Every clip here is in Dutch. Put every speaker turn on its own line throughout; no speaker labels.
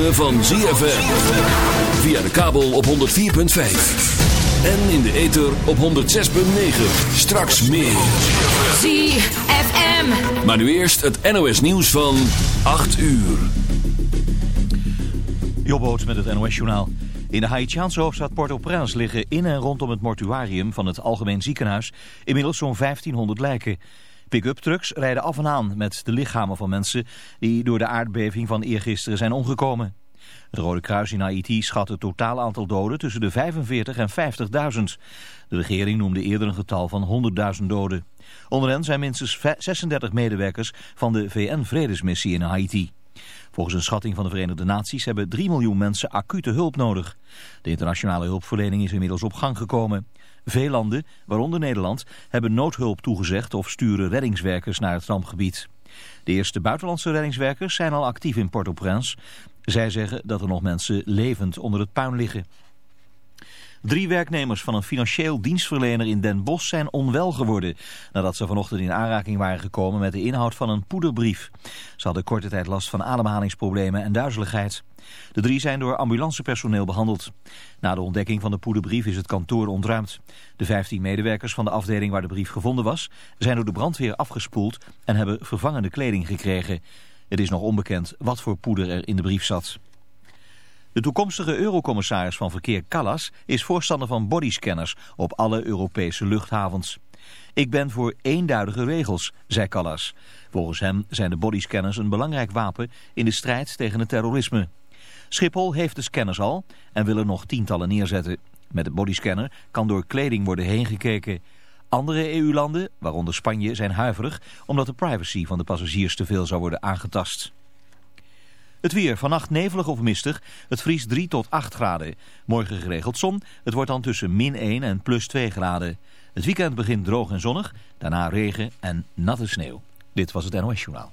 ritme van ZFM. Via de kabel op 104.5. En in de ether op 106.9. Straks meer.
ZFM.
Maar nu eerst het NOS nieuws van 8 uur.
Jobboot met het NOS-journaal. In de Haitiaanse hoofdstad Port-au-Prince liggen in en rondom het mortuarium van het Algemeen Ziekenhuis inmiddels zo'n 1500 lijken. Pick-up trucks rijden af en aan met de lichamen van mensen die door de aardbeving van eergisteren zijn omgekomen. Het Rode Kruis in Haiti schat het totaal aantal doden tussen de 45 en 50.000. De regering noemde eerder een getal van 100.000 doden. Onder hen zijn minstens 36 medewerkers van de VN-vredesmissie in Haiti. Volgens een schatting van de Verenigde Naties hebben 3 miljoen mensen acute hulp nodig. De internationale hulpverlening is inmiddels op gang gekomen. Veel landen, waaronder Nederland, hebben noodhulp toegezegd of sturen reddingswerkers naar het rampgebied. De eerste buitenlandse reddingswerkers zijn al actief in Port-au-Prince. Zij zeggen dat er nog mensen levend onder het puin liggen. Drie werknemers van een financieel dienstverlener in Den Bosch zijn onwel geworden... nadat ze vanochtend in aanraking waren gekomen met de inhoud van een poederbrief. Ze hadden korte tijd last van ademhalingsproblemen en duizeligheid. De drie zijn door ambulancepersoneel behandeld. Na de ontdekking van de poederbrief is het kantoor ontruimd. De vijftien medewerkers van de afdeling waar de brief gevonden was... zijn door de brandweer afgespoeld en hebben vervangende kleding gekregen. Het is nog onbekend wat voor poeder er in de brief zat. De toekomstige eurocommissaris van verkeer Callas is voorstander van bodyscanners op alle Europese luchthavens. Ik ben voor eenduidige regels, zei Callas. Volgens hem zijn de bodyscanners een belangrijk wapen in de strijd tegen het terrorisme. Schiphol heeft de scanners al en wil er nog tientallen neerzetten. Met de bodyscanner kan door kleding worden heengekeken. Andere EU-landen, waaronder Spanje, zijn huiverig omdat de privacy van de passagiers te veel zou worden aangetast. Het weer, vannacht nevelig of mistig. Het vriest 3 tot 8 graden. Morgen geregeld zon. Het wordt dan tussen min 1 en plus 2 graden. Het weekend begint droog en zonnig. Daarna regen en natte sneeuw. Dit was het NOS Journaal.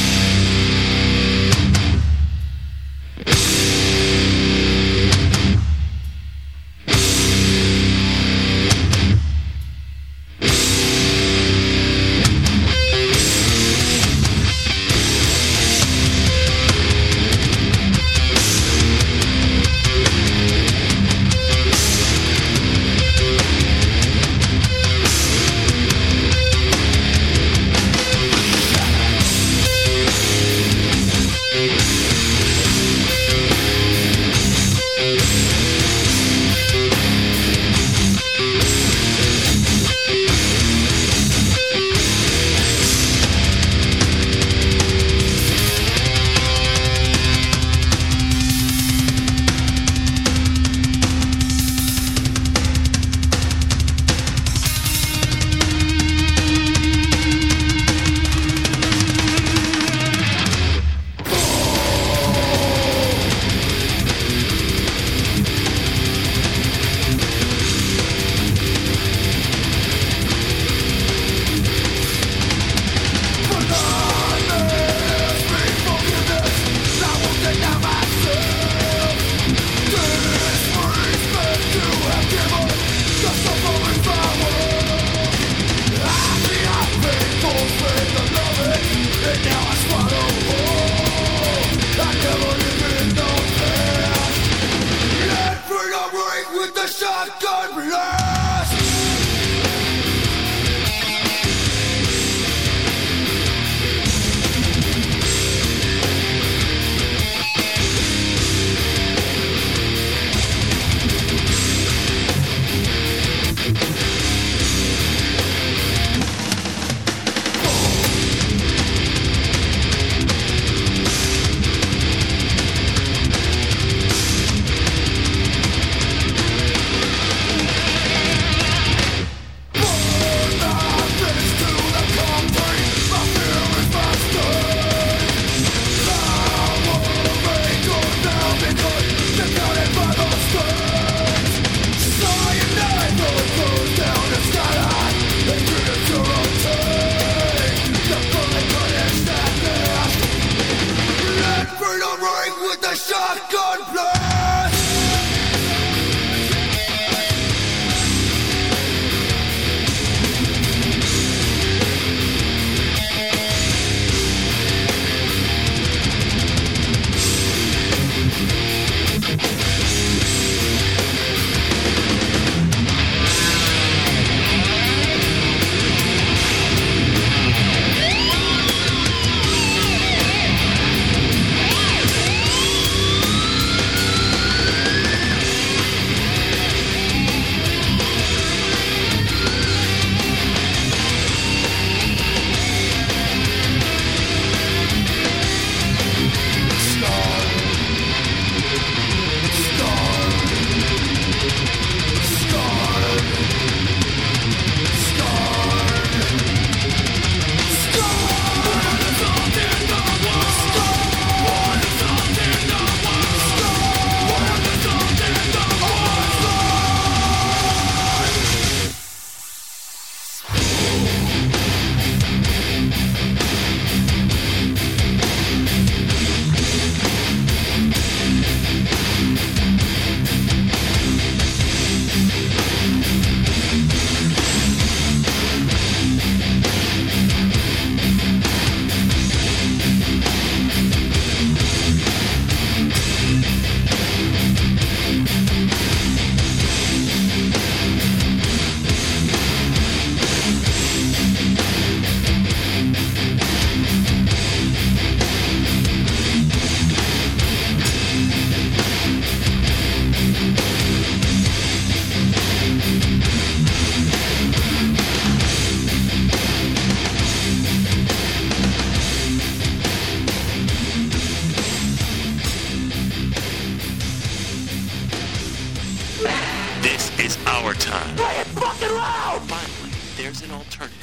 Time.
Play it fucking loud!
Finally, there's an alternative.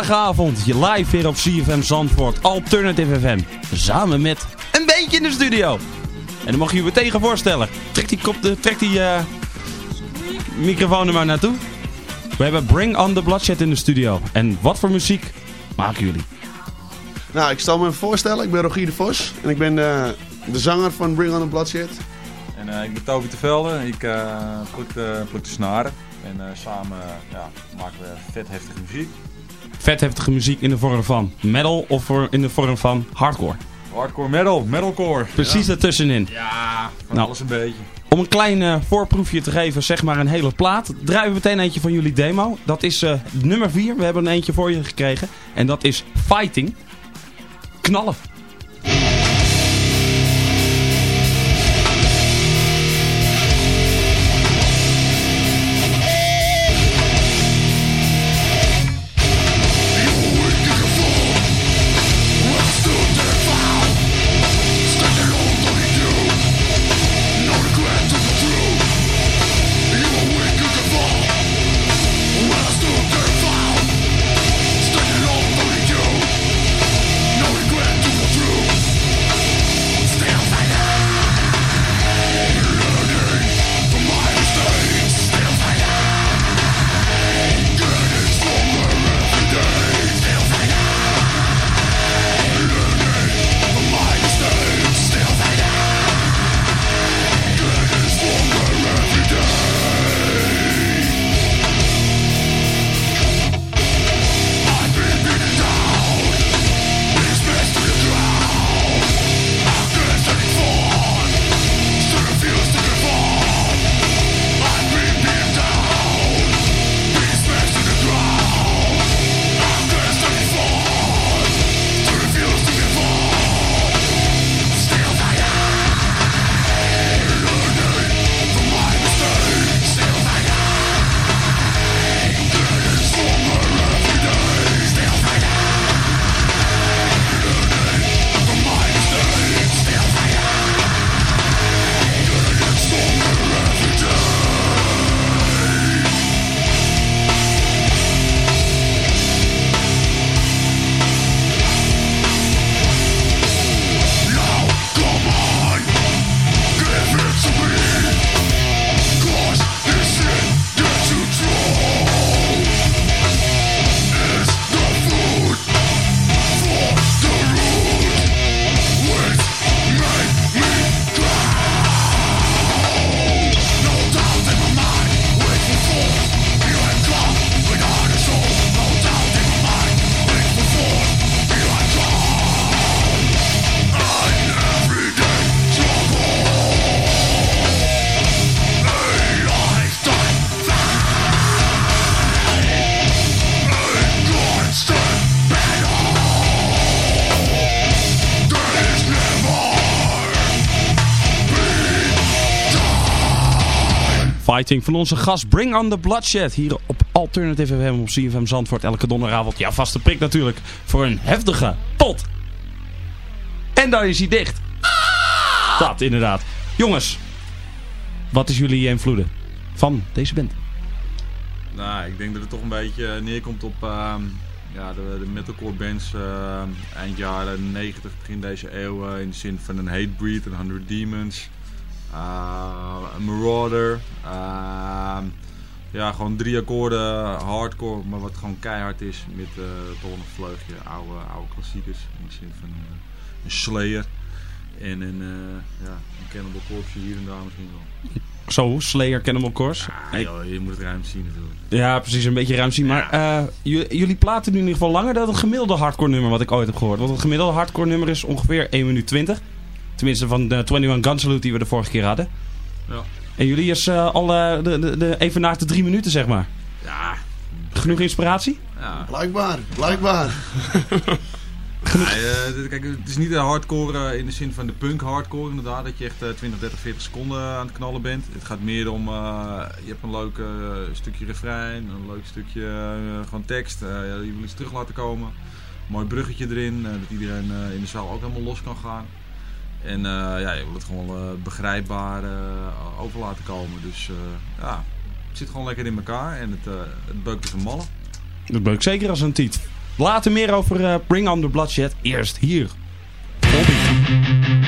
Donderdagavond, je live weer op CFM Zandvoort, Alternative FM. Samen met een beetje in de studio. En dan mag je je meteen gaan voorstellen. Trek die, kop, de, trek die eh, microfoon er maar naartoe. We hebben Bring on the Bloodshed in de studio. En wat voor muziek maken jullie?
Nou, ik zal me even voorstellen. Ik ben Rogier de Vos. En ik ben eh, de zanger van Bring on the Bloodshed.
En eh, ik ben Toby de Velde. Ik eh pluk, de, pluk de snaren. En eh, samen ja, maken we vet heftige muziek.
Vet heftige muziek in de vorm van metal of voor- in de vorm van hardcore.
Hardcore metal, metalcore.
Precies
Ja,
ertussenin.
ja van
Nou.
alles een beetje.
Om een klein eh, voorproefje te geven, zeg maar een hele plaat, draaien we meteen eentje van jullie demo. Dat is eh, nummer 4. We hebben een eentje voor je gekregen. En dat is Fighting. Knallen. Van onze gast Bring on the Bloodshed. Hier op Alternative FM op CFM Zandvoort. Elke donderdagavond. Ja, vaste prik natuurlijk. Voor een heftige pot. En dan is hij dicht. Dat inderdaad. Jongens, wat is jullie invloeden van deze band?
Nou, ik denk dat het toch een beetje neerkomt op ehm, ja, de, metalcore bands ehm, eind jaren 90, begin deze eeuw. eh, in de zin van een Hatebreed, een 100 Demons, eh, Marauder. ehm, ja, gewoon drie akkoorden hardcore, maar wat gewoon keihard is. Met eh toch nog een vleugje oude, oude klassiekers. In de zin van eh, een Slayer. En een, eh, ja, een Cannibal Corpse hier en daar misschien wel.
Zo, Slayer, Cannibal Corpse.
Joh, je moet het ruim zien natuurlijk.
Ja, precies, een beetje ruim zien. Maar eh, jullie platen nu in ieder geval langer dan het gemiddelde hardcore nummer wat ik ooit heb gehoord. Want het gemiddelde hardcore nummer is ongeveer 1 minuut 20. Tenminste van de 21 Gun Salute die we de vorige keer hadden.
Ja.
En jullie is eh, al eh, de, de, de, even na de drie minuten, zeg maar.
Ja,
Genoeg inspiratie?
ja.
Blijkbaar, blijkbaar.
Ja, eh, dit- kijk, het is niet de hardcore in de zin van de punk hardcore inderdaad, dat je echt eh, 20, 30, 40 seconden aan het knallen bent. Het gaat meer om, eh, je hebt een leuk eh, stukje refrein, een leuk stukje eh, gewoon tekst, eh, ja, je wil iets terug laten komen. Mooi bruggetje erin, dat iedereen eh, in de zaal ook helemaal los kan gaan. En eh, ja, je wil het gewoon eh, begrijpbaar eh, over laten komen. Dus ja, het zit gewoon lekker in elkaar en het, het beukt als een malle.
Dat ik zeker als een tiet. Later meer over Bring on the Bloodshed. Eerst hier. Volbeat.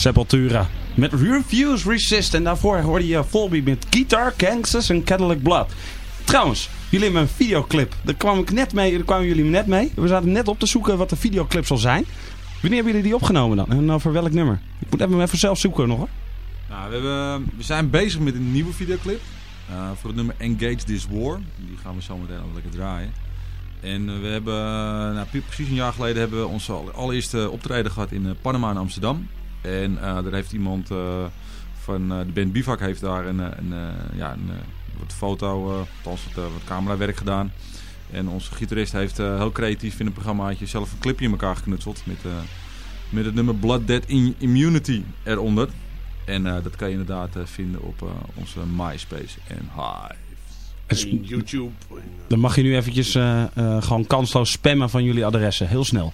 Sepultura. Met Refuse Resist. En daarvoor hoorde je Volby met Guitar, Gangsters en Cadillac Blood. Trouwens, jullie hebben een videoclip. Daar, kwam ik net mee, daar kwamen jullie net mee. We zaten net op te zoeken wat de videoclip zal zijn. Wanneer hebben jullie die opgenomen dan? En over welk nummer? Ik moet even, even zelf zoeken nog hoor.
Nou, we, hebben, we zijn bezig met een nieuwe videoclip. eh, voor het nummer Engage This War. Die gaan we zo meteen al lekker draaien. En eh, we hebben, eh, nou, pre- precies een jaar geleden hebben we onze alle- allereerste optreden gehad in eh, Panama in Amsterdam. En eh, daar heeft iemand eh, van eh, de band Bivak heeft daar een, een, ja, een, eh, wat foto, eh, althans wat, wat camerawerk gedaan. En onze gitarist heeft eh, heel creatief in een programmaatje zelf een clipje in elkaar geknutseld. Met, eh, met het nummer Blood Dead in Immunity eronder. En eh, dat kan je inderdaad eh, vinden op eh, onze MySpace en Hive.
En YouTube.
Dan mag je nu eventjes eh, eh, gewoon kansloos spammen van jullie adressen. Heel snel.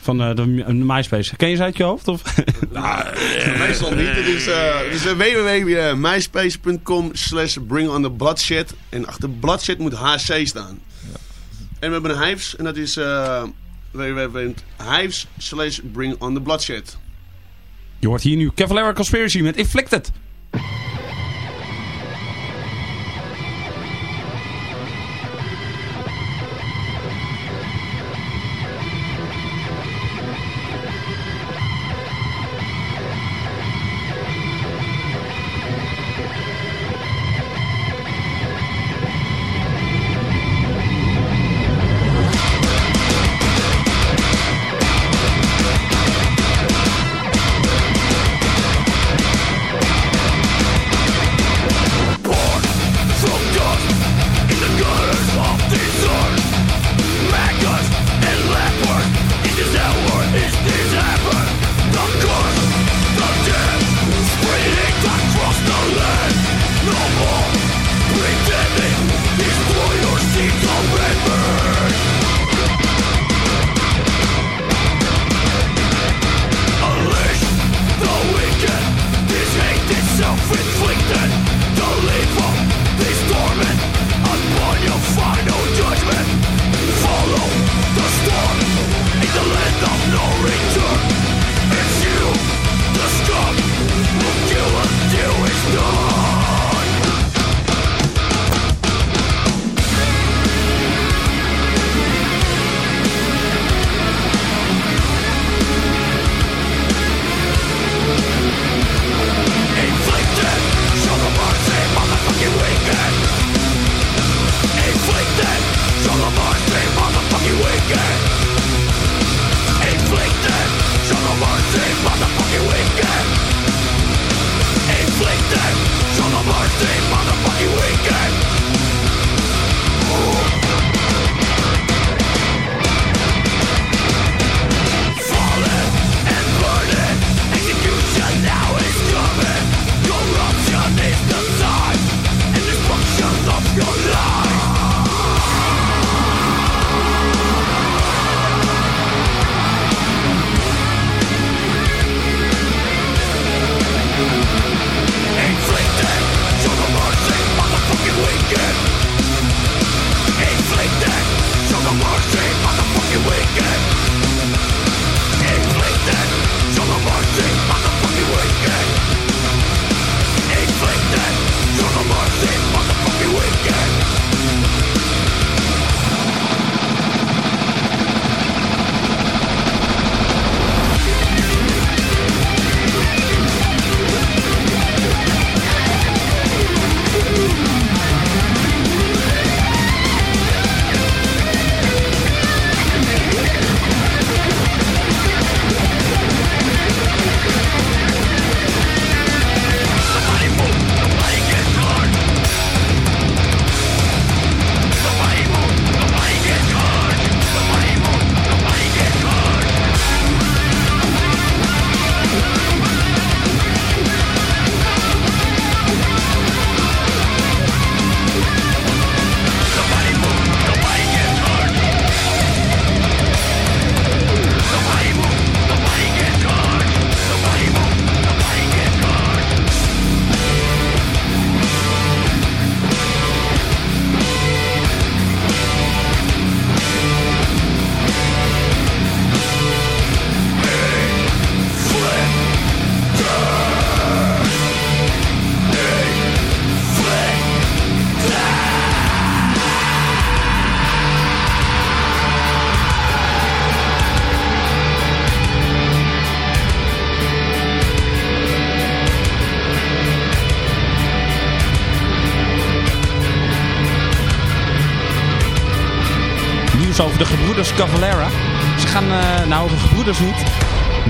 Van eh, de MySpace. Ken je ze uit je hoofd? Of?
Meestal niet. Het is, eh het is uh, www.myspace.com slash bring on the bloodshed. En achter bloodshed moet HC staan. En we hebben een Hives. En dat is uh, www.hives slash bring on the bloodshed.
Je hoort hier nu Cavalier Conspiracy met Inflicted.
Inflicted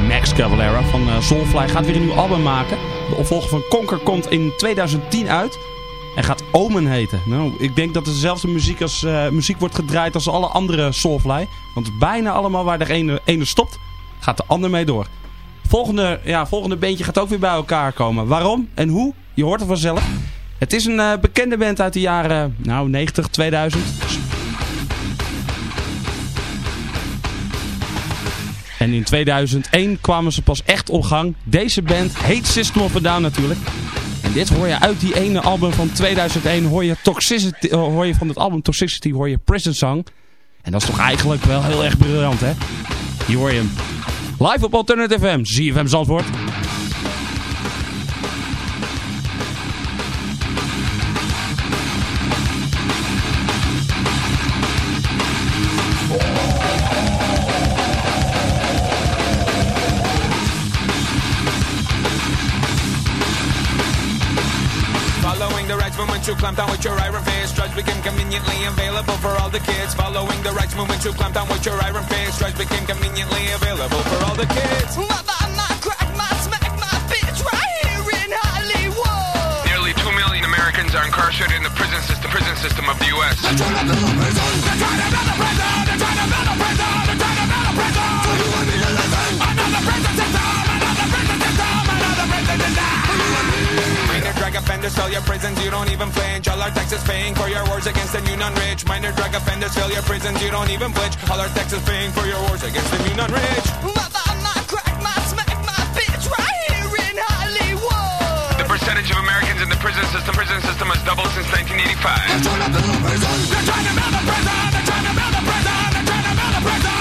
Max Cavalera van eh, Soulfly gaat weer een nieuw album maken. De opvolger van Conker komt in 2010 uit. En gaat Omen heten. Nou, ik denk dat dezelfde muziek, als, eh, muziek wordt gedraaid als alle andere Soulfly. Want bijna allemaal waar de ene, ene stopt, gaat de ander mee door. Volgende, ja, volgende bandje gaat ook weer bij elkaar komen. Waarom en hoe? Je hoort het vanzelf. Het is een eh, bekende band uit de jaren nou, 90, 2000. En in 2001 kwamen ze pas echt op gang. Deze band heet System of a Down natuurlijk. En dit hoor je uit die ene album van 2001. Hoor je, Toxicity, eh, hoor je van het album Toxicity hoor je Prison Song. En dat is toch eigenlijk wel heel erg briljant hè. Hier hoor je hem. Live op Alternative FM. ZFM Zandvoort.
Down with your iron fist. Drugs became conveniently available for all the kids. Following the rights movement to clamp down with your iron fist. Drugs became conveniently available for all the kids.
Mother, I'm not crack, my smack, my bitch, right here in Hollywood.
Nearly 2 million Americans are incarcerated in the prison system, prison system of the U.S.
offenders fill your prisons, you don't even flinch. All our taxes paying for your wars against the new non-rich. Minor drug offenders fill your prisons, you don't even flinch. All our taxes paying for your wars against the new non-rich.
Mother, my crack, my smack, my bitch, right here in Hollywood.
The percentage of Americans in the prison system, prison system has doubled since 1985.
They're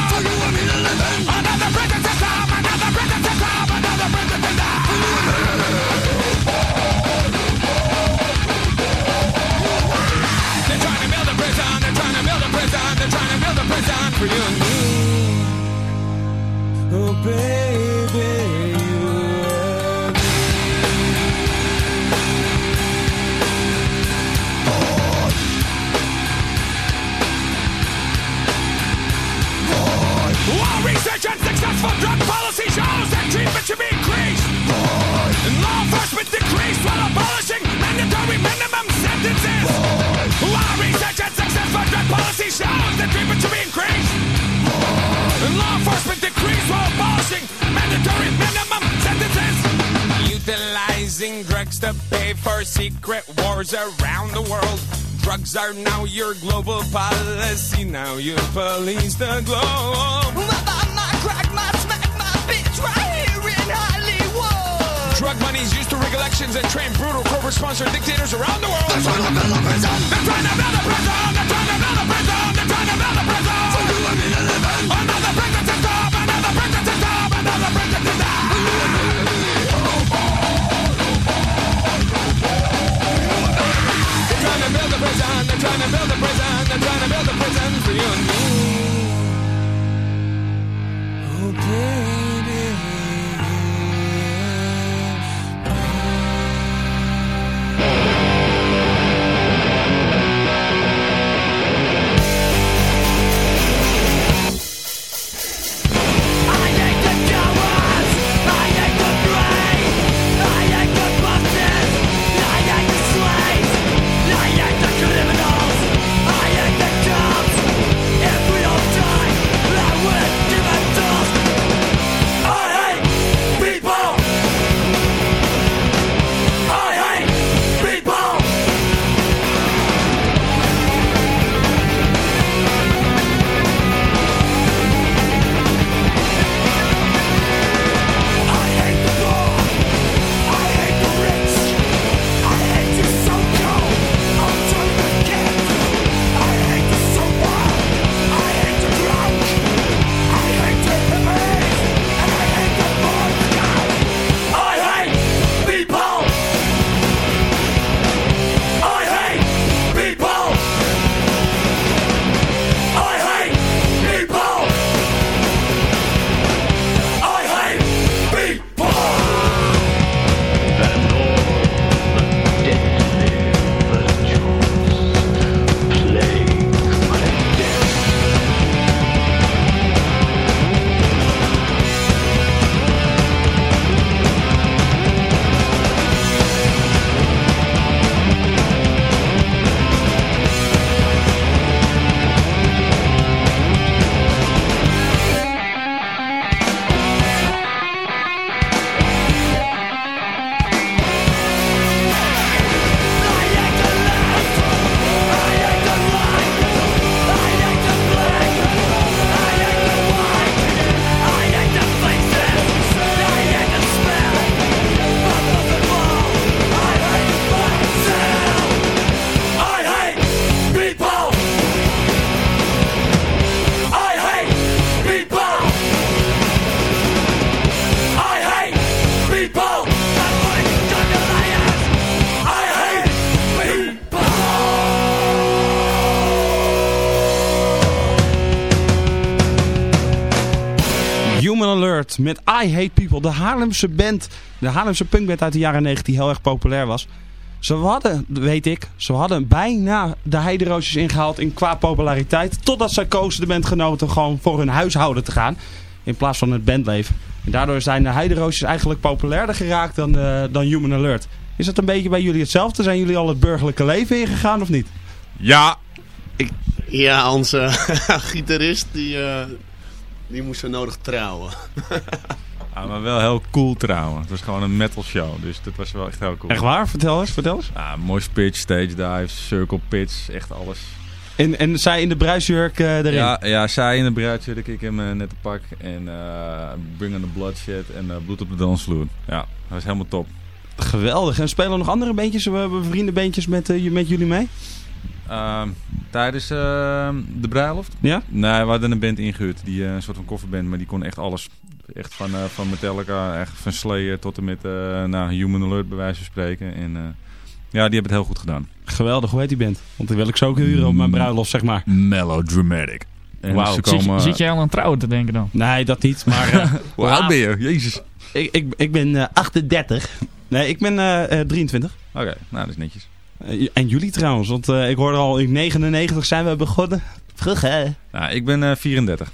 your global policy. Now you police the globe. My, my, my crack, my smack, my bitch, right here in Hollywood. Drug money's used to rig elections and train brutal corporate sponsored dictators around the world. That's why the prison. That's why the prison.
Met I Hate People. De Haarlemse band, de Haarlemse punkband uit de jaren 90 die heel erg populair was. Ze hadden, weet ik, ze hadden bijna de heideroosjes ingehaald in qua populariteit. Totdat zij kozen de bandgenoten gewoon voor hun huishouden te gaan. In plaats van het bandleven. En daardoor zijn de heideroosjes eigenlijk populairder geraakt dan, eh, dan Human Alert. Is dat een beetje bij jullie hetzelfde? Zijn jullie al het burgerlijke leven ingegaan of niet?
Ja,
Ja, onze gitarist die, eh, die moest zo nodig trouwen.
Ja, maar wel heel cool trouwen. Het was gewoon een metal show, dus dat was wel echt heel cool.
Echt waar? Vertel eens, vertel eens.
Ja, mooi pitch, stage dives, circle pitch, echt alles.
En, en zij in de bruisjurk eh, erin?
Ja, ja, zij in de bruidje, ik in mijn nette pak. En eh, Bring on the Bloodshed en eh, Bloed op de dansvloer. Ja, dat was helemaal top.
Geweldig. En spelen nog andere bandjes, uh, vriendenbeentjes met, uh, met jullie mee?
Ehm, tijdens ehm, de bruiloft?
Ja?
Nee, we hadden een band ingehuurd. Die, eh, een soort van kofferband, maar die kon echt alles. Echt van, eh, van Metallica, echt van Slayer tot en met eh, nou, Human Alert bij wijze van spreken. En eh, ja, die hebben het heel goed gedaan.
Geweldig, hoe heet die band? Want die wil ik zo ook huren op mijn bruiloft, zeg maar.
Melodramatic.
Wauw.
Zit,
komen...
zit jij al aan trouwen te denken dan?
Nee, dat niet. Maar uh,
Hoe oud ben je? Jezus.
ik, ik, ik ben uh, 38. Nee, ik ben uh, 23.
Oké, okay, nou dat is netjes.
Uh, en jullie trouwens, want uh, ik hoorde al in 99 zijn we begonnen. Vroeg hè?
Nou, ik ben uh, 34.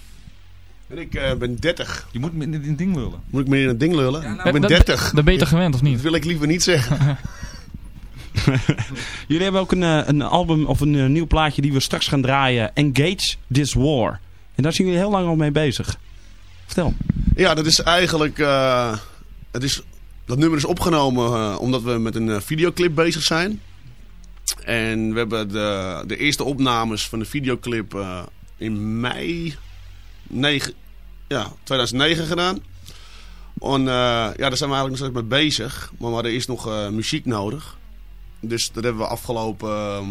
En ik uh, ben 30.
Je moet me in het ding lullen.
Moet ik me in het ding lullen?
Ja, nou,
ik ben
dat,
30.
Dat ben je toch gewend of niet?
Dat wil ik liever niet zeggen.
jullie hebben ook een, een album of een nieuw plaatje die we straks gaan draaien. Engage This War. En daar zijn jullie heel lang al mee bezig. Vertel.
Ja, dat is eigenlijk... uh, het is, dat nummer is opgenomen uh, omdat we met een uh, videoclip bezig zijn. En we hebben de, de eerste opnames van de videoclip uh, in mei 9, ja, 2009 gedaan. En uh, ja, daar zijn we eigenlijk nog steeds mee bezig. Maar we hadden eerst nog uh, muziek nodig. Dus dat hebben we afgelopen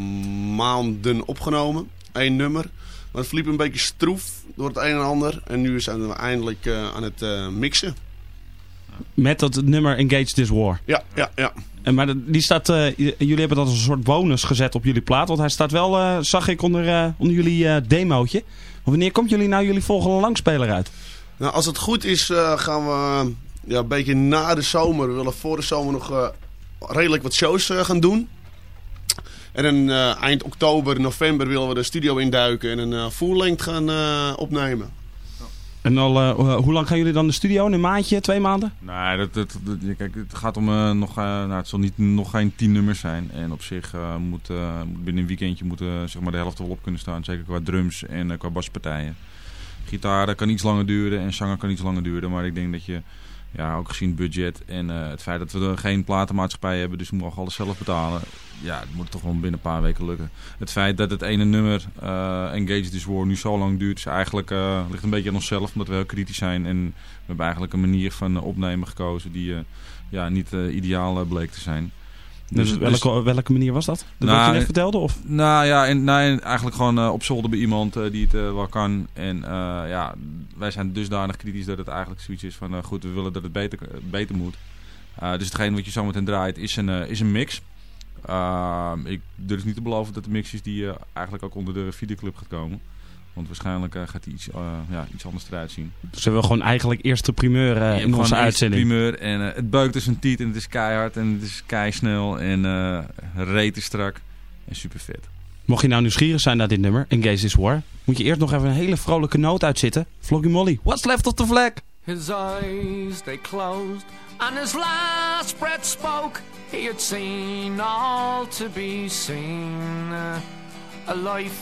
maanden opgenomen. Eén nummer. Maar het verliep een beetje stroef door het een en ander. En nu zijn we eindelijk aan het mixen.
Met dat nummer Engage This War.
Ja, ja, ja.
En maar die staat, uh, jullie hebben dat als een soort bonus gezet op jullie plaat. Want hij staat wel, uh, zag ik, onder, onder jullie demootje. Wanneer komt jullie nou jullie volgende langspeler uit?
Nou, als het goed is gaan we ja, een beetje na de zomer. We willen voor de zomer nog redelijk wat shows gaan doen. En dan eind oktober, november willen we de studio induiken en een full length gaan opnemen.
En al, uh, hoe lang gaan jullie dan de studio? Een maandje, twee maanden?
Nee, dat, dat, kijk, het gaat om uh, nog, uh, nou, het zal niet nog geen tien nummers zijn. En op zich moet binnen een weekendje moet, zeg maar de helft wel op kunnen staan. Zeker qua drums en qua baspartijen. Gitaar kan iets langer duren en zanger kan iets langer duren. Maar ik denk dat je, ja, ook gezien het budget en het feit dat we er geen platenmaatschappij hebben, dus we mogen alles zelf betalen. Ja, het moet toch wel binnen een paar weken lukken. Het feit dat het ene nummer, uh, Engage This War, nu zo lang duurt, is eigenlijk, uh, ligt een beetje aan onszelf. Omdat we heel kritisch zijn. En we hebben eigenlijk een manier van opnemen gekozen die ja, niet ideaal bleek te zijn.
Dus, dus welke, welke manier was dat? Dat nou, wat je net vertelde? Of?
Nou ja, en, nou, eigenlijk gewoon op zolder bij iemand die het wel kan. En ja, wij zijn dusdanig kritisch dat het eigenlijk zoiets is van, goed, we willen dat het beter, beter moet. dus hetgeen wat je zo meteen draait is een, is een mix. Uh, ik durf niet te beloven dat de mix is die uh, eigenlijk ook onder de videoclip gaat komen. Want waarschijnlijk uh, gaat die iets, ja, iets anders eruit zien.
Dus we hebben gewoon eigenlijk eerste primeur in onze uitzending.
primeur en het beukt dus een tiet en het is keihard en het is keisnel en rete strak en super vet.
Mocht je nou nieuwsgierig zijn naar dit nummer, Engage This War, moet je eerst nog even een hele vrolijke noot uitzitten. Floggy Molly, what's left of the flag?
His eyes, they closed, and his last breath spoke. He had seen all to be seen. A life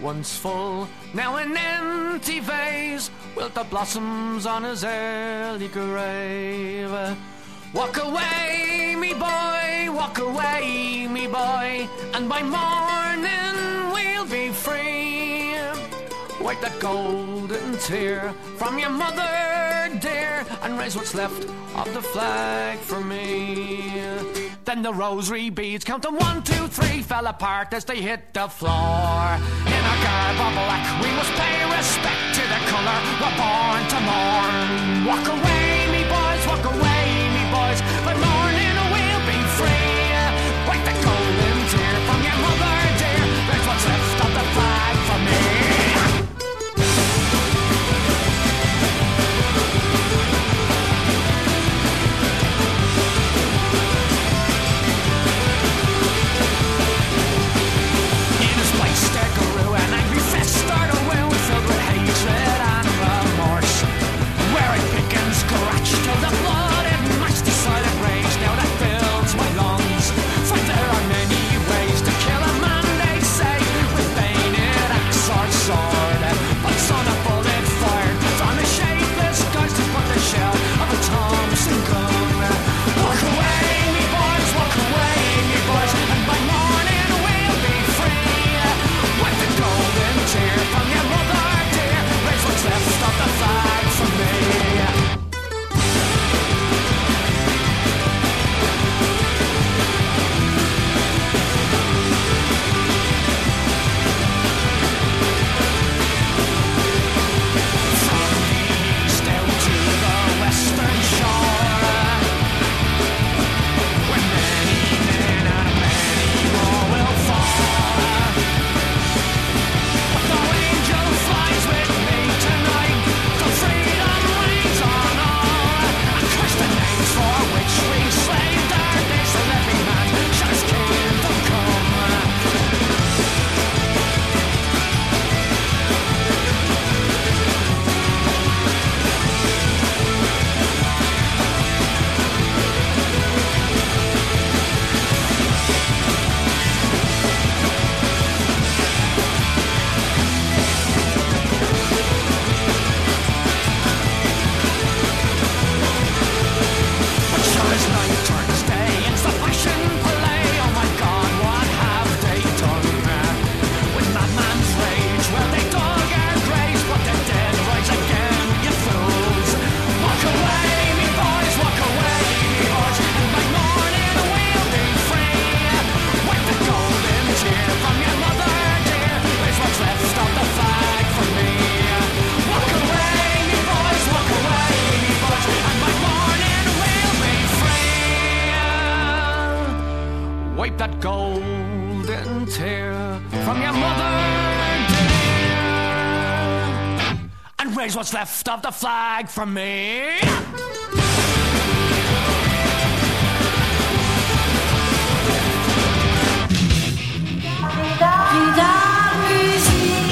once full, now an empty vase. Wilt the blossoms on his early grave. Walk away, me boy, walk away, me boy, and by morning we'll be free. Wipe that golden tear from your mother dear And raise what's left of the flag for me Then the rosary beads counting one, two, three Fell apart as they hit the floor. In our garb of black we must pay respect to the colour We're born to mourn. Walk away me boys, walk away me boys. By morning we'll be free. Wipe that golden raise what's left of the flag for me.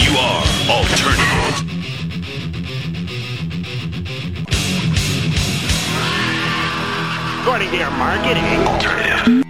You are alternative.
According to your marketing.
Alternative.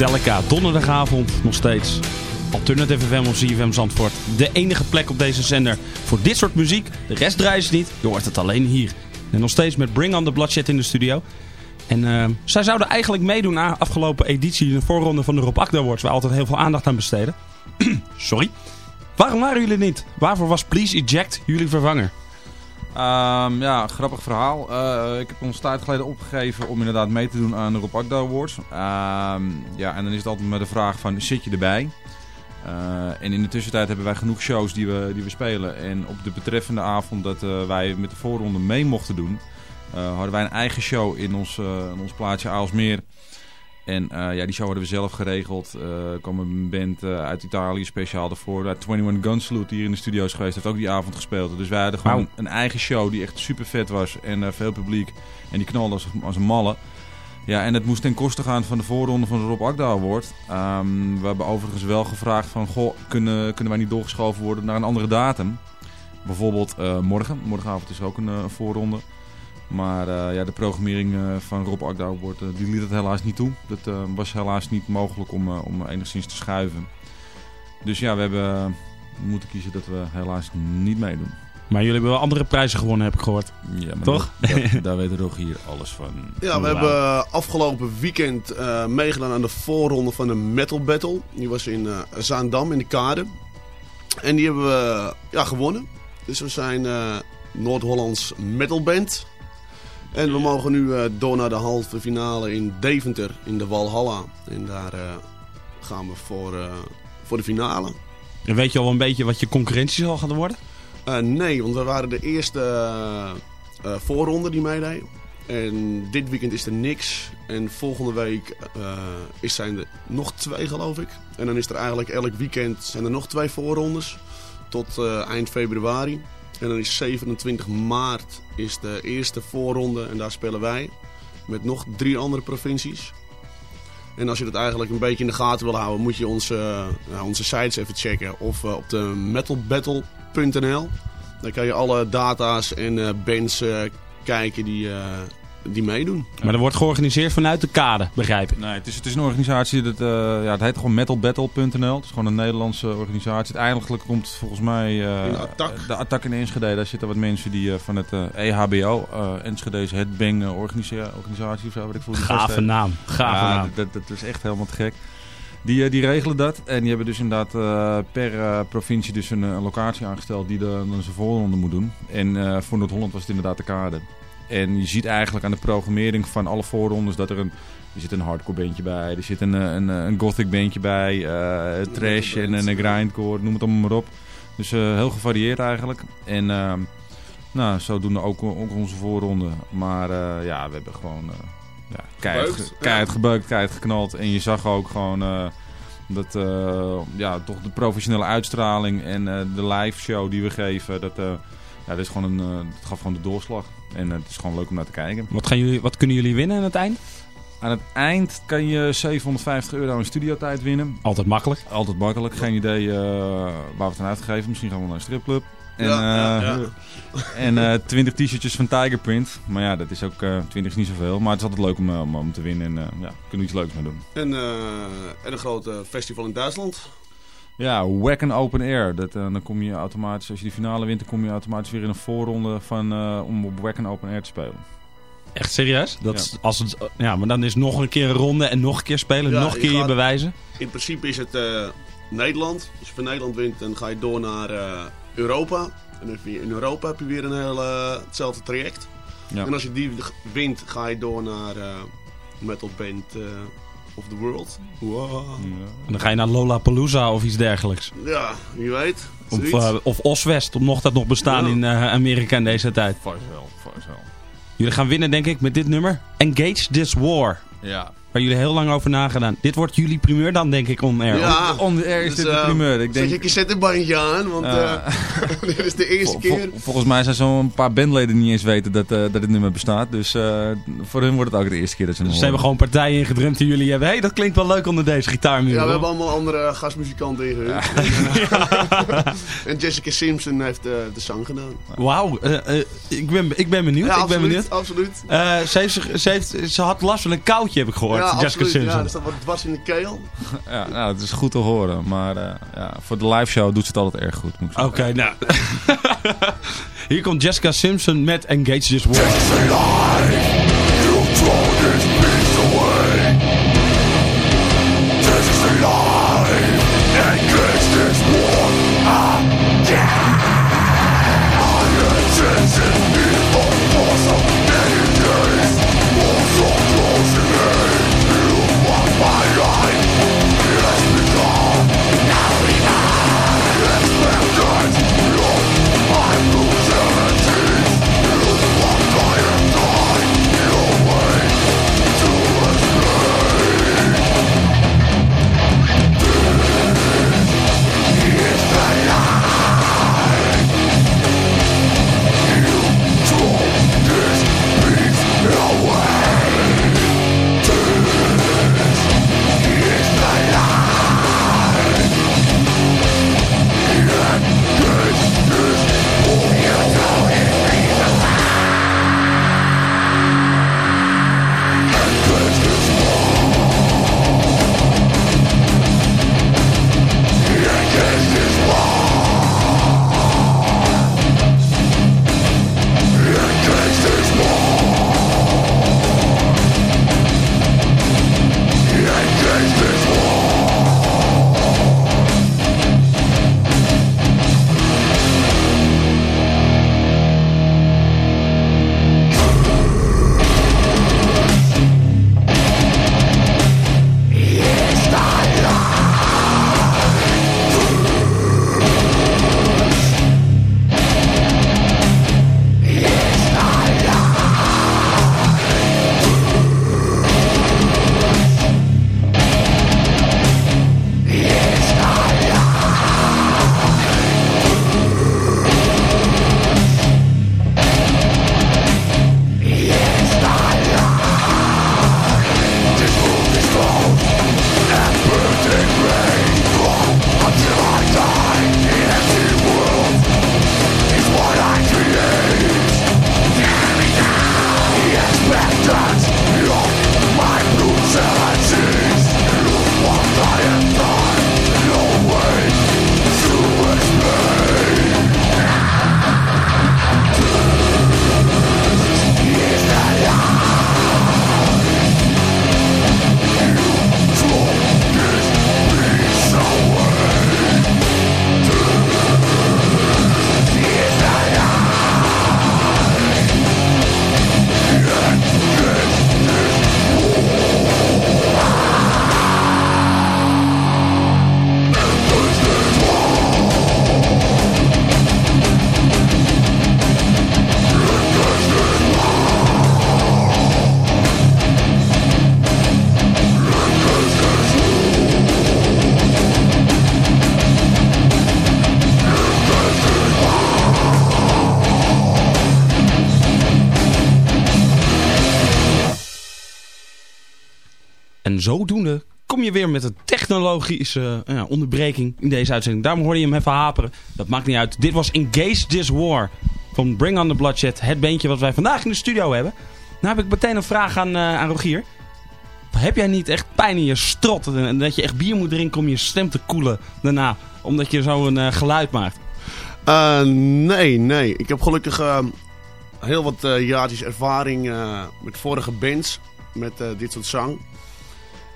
Metallica, donderdagavond nog steeds. Alternative FM of CFM Zandvoort. De enige plek op deze zender voor dit soort muziek. De rest draait ze niet, je hoort het alleen hier. En nog steeds met Bring on the Bloodshed in de studio. En eh, zij zouden eigenlijk meedoen aan afgelopen editie in de voorronde van de Rob Akda Awards. Waar altijd heel veel aandacht aan besteden. Sorry. Waarom waren jullie niet? Waarvoor was Please Eject jullie vervanger?
Ehm, ja, grappig verhaal. Eh, ik heb ons tijd geleden opgegeven om inderdaad mee te doen aan de Rob Akda Awards. Ehm, ja, en dan is het altijd maar de vraag van, zit je erbij? Eh, en in de tussentijd hebben wij genoeg shows die we, die we spelen. En op de betreffende avond dat eh, wij met de voorronde mee mochten doen... hadden wij een eigen show in ons, in ons plaatsje Aalsmeer. En ja, die show hadden we zelf geregeld. er kwam een band uit Italië speciaal ervoor. Uh, 21 Gun Salute hier in de studio is geweest. Heeft ook die avond gespeeld. Dus wij hadden gewoon een eigen show die echt super vet was. En veel publiek. En die knalde als, als een malle. Ja, en het moest ten koste gaan van de voorronde van de Rob Akda Award. Ehm, we hebben overigens wel gevraagd van... Goh, kunnen, kunnen wij niet doorgeschoven worden naar een andere datum? Bijvoorbeeld eh, morgen. Morgenavond is er ook een eh, voorronde. Maar eh, ja, de programmering eh, van Rob Akda Award eh, die liet het helaas niet toe. Dat eh, was helaas niet mogelijk om, eh, om enigszins te schuiven. Dus ja, we hebben moeten kiezen dat we helaas niet meedoen.
Maar jullie hebben wel andere prijzen gewonnen, heb ik gehoord.
Ja, maar
Toch?
dat- dat- daar weet Rogier alles van.
Ja, we hebben afgelopen weekend eh, meegedaan aan de voorronde van de Metal Battle. Die was in eh, Zaandam in de Kade. En die hebben we ja, gewonnen. Dus we zijn eh, Noord-Hollands metalband. En we mogen nu eh, door naar de halve finale in Deventer in de Walhalla. En daar eh, gaan we voor, eh, voor de finale.
En weet je al een beetje wat je concurrentie zal gaan worden?
Nee, want we waren de eerste voorronde die meedeed. En dit weekend is er niks. En volgende week is zijn er nog twee, geloof ik. En dan is er eigenlijk elk weekend zijn er nog twee voorrondes. Tot eind februari. En dan is 27 maart is de eerste voorronde. En daar spelen wij. Met nog drie andere provincies. En als je dat eigenlijk een beetje in de gaten wil houden, moet je onze, eh, onze sites even checken. Of eh, op de metalbattle.nl. Dan kan je alle data's en eh, bands kijken die, die meedoen.
Maar dat wordt georganiseerd vanuit de kade, begrijp ik.
Nee, het is, het is een organisatie, dat, eh, ja, het heet gewoon metalbattle.nl. Het is gewoon een Nederlandse organisatie. Uiteindelijk komt volgens mij eh,
In de Attack.
de Attack in Enschede. Daar zitten wat mensen die eh, van het eh, EHBO, eh Enschede's Headbang eh, organisa- organisatie of zo. Weet ik die
Gave naam. Gave
ja,
naam.
Dat, dat is echt helemaal te gek. Die, eh, die regelen dat. En die hebben dus inderdaad eh, per eh, provincie dus een, eh, een locatie aangesteld die de, dan zijn voorronde moet doen. En eh, voor Noord-Holland was het inderdaad de kade. En je ziet eigenlijk aan de programmering van alle voorrondes dat er een... Er zit een hardcore bandje bij, er zit een, eh, een, een gothic bandje bij, eh, trash en een grindcore, noem het allemaal maar op. Dus eh, heel gevarieerd eigenlijk. En ehm, nou, zodoende ook, ook onze voorronde. Maar eh, ja, we hebben gewoon eh ja, keihard, keihard gebeukt, keihard geknald. En je zag ook gewoon eh, dat eh, ja, toch de professionele uitstraling en eh, de live show die we geven, dat, eh, ja, dat, is gewoon een, eh, dat gaf gewoon de doorslag. En eh, het is gewoon leuk om naar te kijken.
Wat, gaan jullie, wat kunnen jullie winnen aan het eind?
Aan het eind kan je 750 euro in studiotijd winnen.
Altijd makkelijk.
Altijd makkelijk. Geen idee eh, waar we het aan uitgeven. Misschien gaan we naar een stripclub. En,
Ja, ja,
eh,
ja.
en eh 20 t-shirtjes van Tigerprint. Maar ja, dat is ook eh 20 is niet zoveel. Maar het is altijd leuk om, eh, om, om te winnen. En eh, ja, kunnen we iets leuks mee doen.
En, eh, en een groot eh, festival in Duitsland.
Ja, Wacken Open Air. Dat, eh, dan kom je automatisch, als je die finale wint, dan kom je automatisch weer in een voorronde van, eh, om op Wacken Open Air te spelen.
Echt serieus? Dat
Ja.
is, als het, ja, maar dan is nog een keer een ronde en nog een keer spelen,
Ja,
nog een keer je
gaat-
bewijzen.
In principe is het eh, Nederland. Als je van Nederland wint, dan ga je door naar eh, Europa. En dan heb je in Europa heb je weer een heel eh, hetzelfde traject.
Ja.
En als je die wint, ga je door naar eh, Metal Band eh, of the World. Wow.
En dan ga je naar Lollapalooza of iets dergelijks.
Ja, wie weet.
Of, eh, of Oswest, mocht dat nog bestaan
Ja.
in eh, Amerika in deze tijd.
Vast wel, vast wel.
Jullie gaan winnen denk ik met dit nummer. Engage This War.
Ja.
Waar jullie heel lang over nagedaan. Dit wordt jullie primeur dan, denk ik, oner.
Ja,
oner is dus, dit de
eh,
primeur. Ik denk...
Zeg ik, zet een bandje aan, want
ah.
eh, dit is de eerste keer.
volgens mij zijn zo'n paar bandleden niet eens weten dat, eh, dat dit nummer bestaat. Dus voor hun wordt het ook de eerste keer dat ze
dus ze hebben gewoon partijen ingedrumd die jullie hebben. Hé, hey, dat klinkt wel leuk onder deze gitaarmuur.
Ja, we hebben allemaal andere gastmuzikanten ingehuurd. En Jessica Simpson heeft de zang gedaan.
Wauw, ik, ben, ik ben benieuwd.
Ja,
absoluut, ben benieuwd.
absoluut.
ze, ze had last van een koudje, heb ik gehoord.
Ja,
Jessica
absoluut.
Simpson.
Ja, dat wat dwars in de keel.
Ja, nou, het is goed te horen. Maar eh, ja, voor de live show doet ze het altijd erg goed. Moet ik
Oké, nou. Hier komt Jessica Simpson met Engage This War. Zodoende kom je weer met een technologische eh, onderbreking in deze uitzending. Daarom hoorde je hem even haperen. Dat maakt niet uit. Dit was Engage This War van Bring on the Bloodshed. Het beentje wat wij vandaag in de studio hebben. Nou heb ik meteen een vraag aan, eh, aan Rogier. Heb jij niet echt pijn in je strot en dat je echt bier moet drinken om je stem te koelen daarna? Omdat je zo een eh, geluid maakt.
Nee, nee. Ik heb gelukkig heel wat jaartjes ervaring met vorige bands. Met dit soort zang.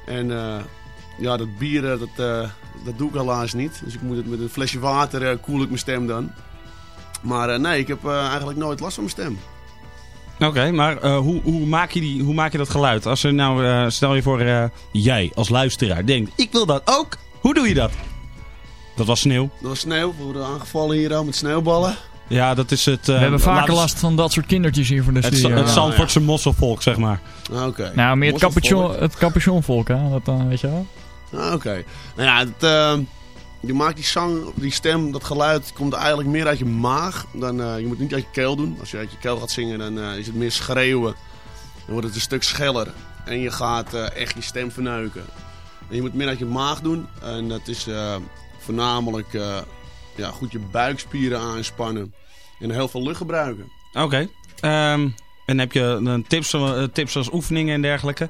En eh, ja, dat bier, eh, dat, eh, dat doe ik helaas niet. Dus ik moet het met een flesje water koel ik mijn stem dan. Maar nee, ik heb eigenlijk nooit last van mijn stem.
Oké, maar hoe, hoe, maak je die, hoe maak je dat geluid? Als er nou, stel je voor, jij als luisteraar denkt, ik wil dat ook. Hoe doe je dat? Dat was sneeuw.
Dat was sneeuw. We worden aangevallen hier al met sneeuwballen.
Ja, dat is het... eh,
We hebben vaker last van dat soort kindertjes hier voor de
Het,
studio.
het Zandvoortse mosselvolk, zeg maar.
Ah, Oké.
Nou, meer het capuchon, het capuchonvolk, hè? Dat dan, weet je wel?
Ah, Oké. Nou ja, het, eh, je maakt die zang, die stem, dat geluid komt eigenlijk meer uit je maag. Dan, eh, je moet het niet uit je keel doen. Als je uit je keel gaat zingen, dan eh, is het meer schreeuwen. Dan wordt het een stuk scheller. En je gaat eh, echt je stem verneuken. En je moet het meer uit je maag doen. En dat is eh, voornamelijk eh, ja, goed je buikspieren aanspannen. En heel veel lucht gebruiken.
Oké. Ehm, en heb je een tips, eh, tips als oefeningen en dergelijke?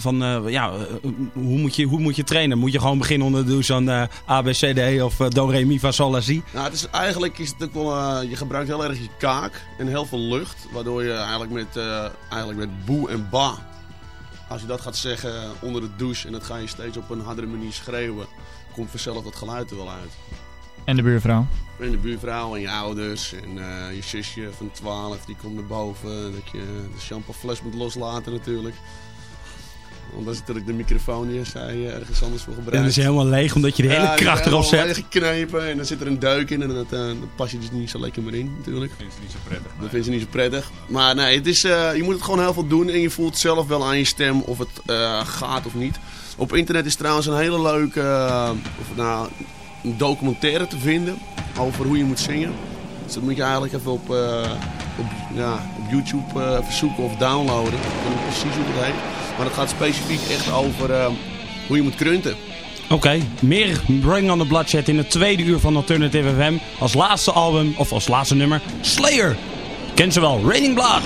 van eh, ja, eh, hoe, moet je, hoe moet je trainen? Moet je gewoon beginnen onder de douche aan eh ABCD of uh, Do Re Mi Fa Sol La Si?
Nou, het is, eigenlijk is het ook wel, je gebruikt heel erg je kaak en heel veel lucht. Waardoor je eigenlijk met, eigenlijk met boe en ba, als je dat gaat zeggen onder de douche en dat ga je steeds op een hardere manier schreeuwen, komt vanzelf dat geluid er wel uit.
En de buurvrouw.
En de buurvrouw en je ouders en eh, je zusje van 12, die komt naar boven. Dat je de shampoofles moet loslaten natuurlijk. Want dat is natuurlijk de microfoon die zij eh, ergens anders voor
En
gebruikt.
dan is hij helemaal leeg omdat je de hele
Ja,
kracht
is
erop
helemaal
zet.
geknepen en dan zit er een deuk in en dat, eh, dan pas je dus niet zo lekker meer in natuurlijk.
vind ze niet zo prettig.
Dat vinden ze niet zo prettig. Maar nee, het is, eh, je moet het gewoon heel veel doen en je voelt zelf wel aan je stem of het eh, gaat of niet. Op internet is trouwens een hele leuke of, nou, een documentaire te vinden over hoe je moet zingen. Dus dat moet je eigenlijk even op, eh, op, ja, op YouTube eh, even zoeken of downloaden. Ik weet niet precies hoe het heet. Maar het gaat specifiek echt over eh, hoe je moet krunten.
Oké, meer Bring on the Bloodshed in het tweede uur van Alternative FM. Als laatste album, of als laatste nummer, Slayer. Ken ze wel, Raining Blood.